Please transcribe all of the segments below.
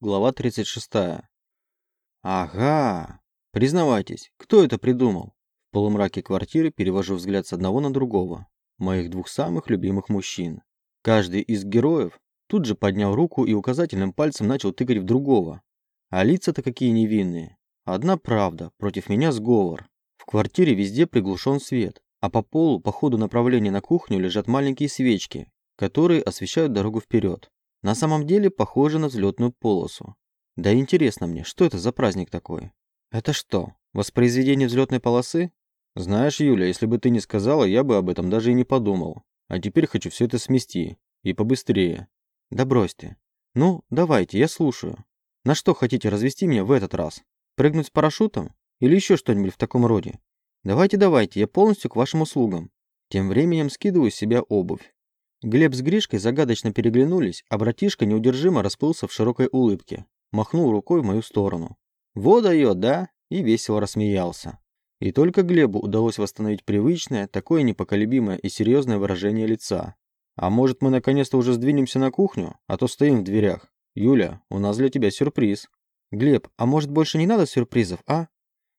Глава 36. Ага. Признавайтесь, кто это придумал? В полумраке квартиры перевожу взгляд с одного на другого. Моих двух самых любимых мужчин. Каждый из героев тут же поднял руку и указательным пальцем начал тыкать в другого. А лица-то какие невинные. Одна правда, против меня сговор. В квартире везде приглушен свет, а по полу по ходу направления на кухню лежат маленькие свечки, которые освещают дорогу вперед. На самом деле похоже на взлетную полосу. Да интересно мне, что это за праздник такой? Это что, воспроизведение взлетной полосы? Знаешь, Юля, если бы ты не сказала, я бы об этом даже и не подумал. А теперь хочу все это смести. И побыстрее. Да брось ты. Ну, давайте, я слушаю. На что хотите развести меня в этот раз? Прыгнуть с парашютом? Или еще что-нибудь в таком роде? Давайте, давайте, я полностью к вашим услугам. Тем временем скидываю с себя обувь. Глеб с Гришкой загадочно переглянулись, а братишка неудержимо расплылся в широкой улыбке, махнул рукой в мою сторону. «Во дает, да?» и весело рассмеялся. И только Глебу удалось восстановить привычное, такое непоколебимое и серьезное выражение лица. «А может, мы наконец-то уже сдвинемся на кухню, а то стоим в дверях? Юля, у нас для тебя сюрприз». «Глеб, а может, больше не надо сюрпризов, а?»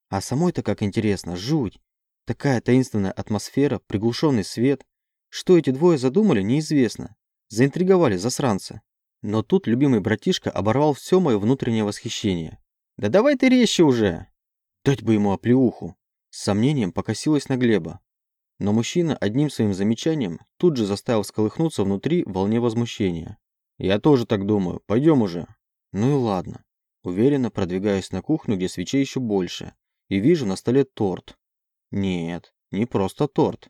«А самой-то как интересно, жуть! Такая таинственная атмосфера, приглушенный свет, что эти двое задумали, неизвестно. Заинтриговали засранцы. Но тут любимый братишка оборвал все мое внутреннее восхищение. «Да давай ты резче уже!» Дать бы ему оплеуху. С сомнением покосилась на Глеба. Но мужчина одним своим замечанием тут же заставил сколыхнуться внутри волне возмущения. «Я тоже так думаю. Пойдем уже». Ну и ладно. Уверенно продвигаюсь на кухню, где свечей еще больше. И вижу на столе торт. Нет, не просто торт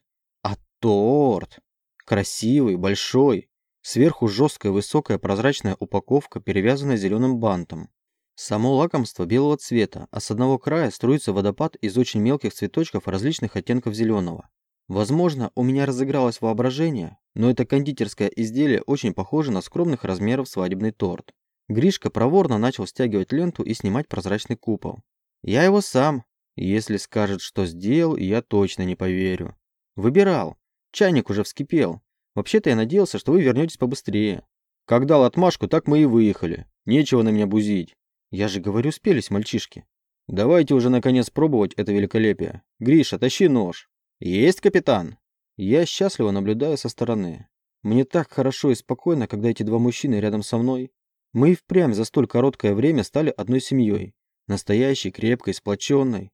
торт. Красивый, большой. Сверху жесткая высокая прозрачная упаковка, перевязанная зеленым бантом. Само лакомство белого цвета, а с одного края струится водопад из очень мелких цветочков различных оттенков зеленого. Возможно, у меня разыгралось воображение, но это кондитерское изделие очень похоже на скромных размеров свадебный торт. Гришка проворно начал стягивать ленту и снимать прозрачный купол. Я его сам. Если скажет, что сделал, я точно не поверю. Выбирал. Чайник уже вскипел. Вообще-то я надеялся, что вы вернетесь побыстрее. Как дал отмашку, так мы и выехали. Нечего на меня бузить. Я же говорю, спелись мальчишки. Давайте уже наконец пробовать это великолепие. Гриша, тащи нож. Есть, капитан. Я счастливо наблюдаю со стороны. Мне так хорошо и спокойно, когда эти два мужчины рядом со мной. Мы и впрямь за столь короткое время стали одной семьей. Настоящей, крепкой, сплоченной.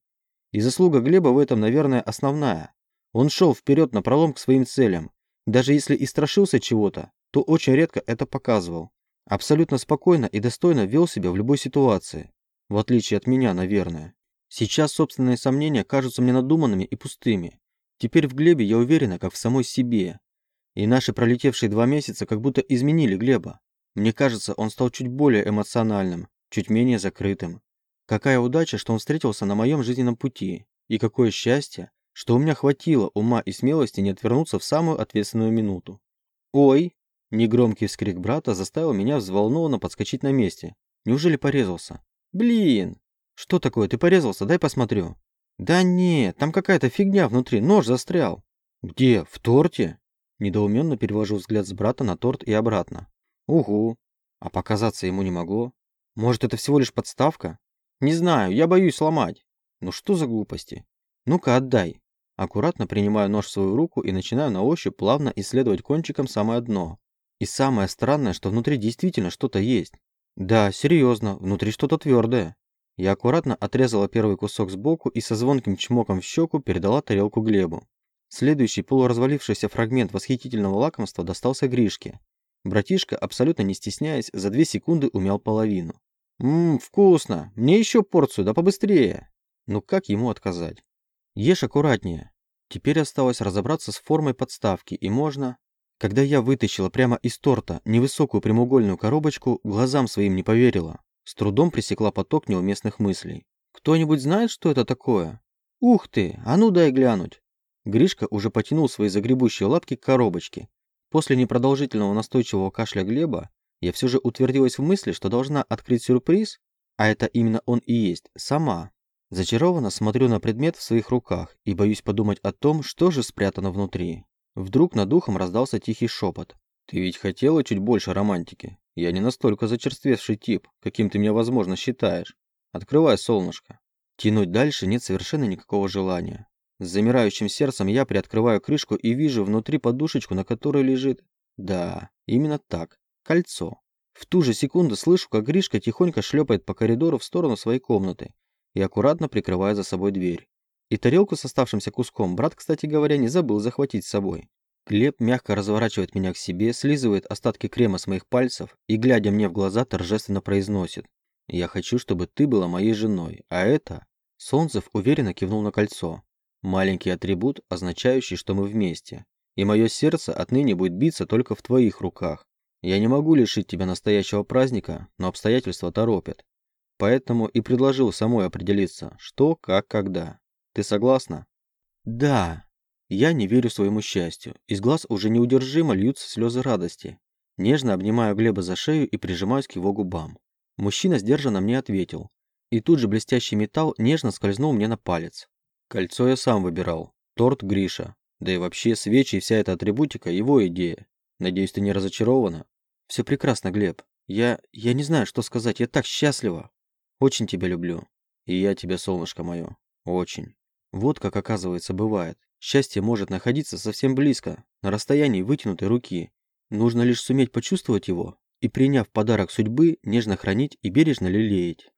И заслуга Глеба в этом, наверное, основная. Он шел вперед на пролом к своим целям. Даже если и страшился чего-то, то очень редко это показывал. Абсолютно спокойно и достойно вел себя в любой ситуации. В отличие от меня, наверное. Сейчас собственные сомнения кажутся мне надуманными и пустыми. Теперь в Глебе я уверена, как в самой себе. И наши пролетевшие два месяца как будто изменили Глеба. Мне кажется, он стал чуть более эмоциональным, чуть менее закрытым. Какая удача, что он встретился на моем жизненном пути. И какое счастье, что у меня хватило ума и смелости не отвернуться в самую ответственную минуту. «Ой!» – негромкий вскрик брата заставил меня взволнованно подскочить на месте. Неужели порезался? «Блин! Что такое, ты порезался? Дай посмотрю». «Да нет, там какая-то фигня внутри, нож застрял». «Где? В торте?» Недоуменно перевожу взгляд с брата на торт и обратно. «Угу. А показаться ему не могло. Может, это всего лишь подставка? Не знаю, я боюсь сломать. Ну что за глупости? Ну-ка, отдай. Аккуратно принимаю нож в свою руку и начинаю на ощупь плавно исследовать кончиком самое дно. И самое странное, что внутри действительно что-то есть. Да, серьезно, внутри что-то твердое. Я аккуратно отрезала первый кусок сбоку и со звонким чмоком в щеку передала тарелку Глебу. Следующий полуразвалившийся фрагмент восхитительного лакомства достался Гришке. Братишка, абсолютно не стесняясь, за две секунды умял половину. «Ммм, вкусно! Мне еще порцию, да побыстрее!» Ну как ему отказать? Ешь аккуратнее. Теперь осталось разобраться с формой подставки, и можно... Когда я вытащила прямо из торта невысокую прямоугольную коробочку, глазам своим не поверила. С трудом пресекла поток неуместных мыслей. «Кто-нибудь знает, что это такое?» «Ух ты! А ну дай глянуть!» Гришка уже потянул свои загребущие лапки к коробочке. После непродолжительного настойчивого кашля Глеба я все же утвердилась в мысли, что должна открыть сюрприз, а это именно он и есть, сама. Зачарованно смотрю на предмет в своих руках и боюсь подумать о том, что же спрятано внутри. Вдруг над духом раздался тихий шепот. «Ты ведь хотела чуть больше романтики? Я не настолько зачерствевший тип, каким ты меня, возможно, считаешь. Открывай, солнышко. Тянуть дальше нет совершенно никакого желания. С замирающим сердцем я приоткрываю крышку и вижу внутри подушечку, на которой лежит... Да, именно так. Кольцо. В ту же секунду слышу, как Гришка тихонько шлепает по коридору в сторону своей комнаты и аккуратно прикрывая за собой дверь. И тарелку с оставшимся куском брат, кстати говоря, не забыл захватить с собой. Глеб мягко разворачивает меня к себе, слизывает остатки крема с моих пальцев и, глядя мне в глаза, торжественно произносит. «Я хочу, чтобы ты была моей женой, а это...» Солнцев уверенно кивнул на кольцо. Маленький атрибут, означающий, что мы вместе. И мое сердце отныне будет биться только в твоих руках. Я не могу лишить тебя настоящего праздника, но обстоятельства торопят. Поэтому и предложил самой определиться, что, как, когда. Ты согласна? Да. Я не верю своему счастью. Из глаз уже неудержимо льются слезы радости. Нежно обнимаю Глеба за шею и прижимаюсь к его губам. Мужчина сдержанно мне ответил. И тут же блестящий металл нежно скользнул мне на палец. Кольцо я сам выбирал. Торт Гриша. Да и вообще свечи и вся эта атрибутика – его идея. Надеюсь, ты не разочарована? Все прекрасно, Глеб. Я... я не знаю, что сказать. Я так счастлива. Очень тебя люблю. И я тебя, солнышко мое. Очень. Вот как оказывается бывает. Счастье может находиться совсем близко, на расстоянии вытянутой руки. Нужно лишь суметь почувствовать его и, приняв подарок судьбы, нежно хранить и бережно лелеять.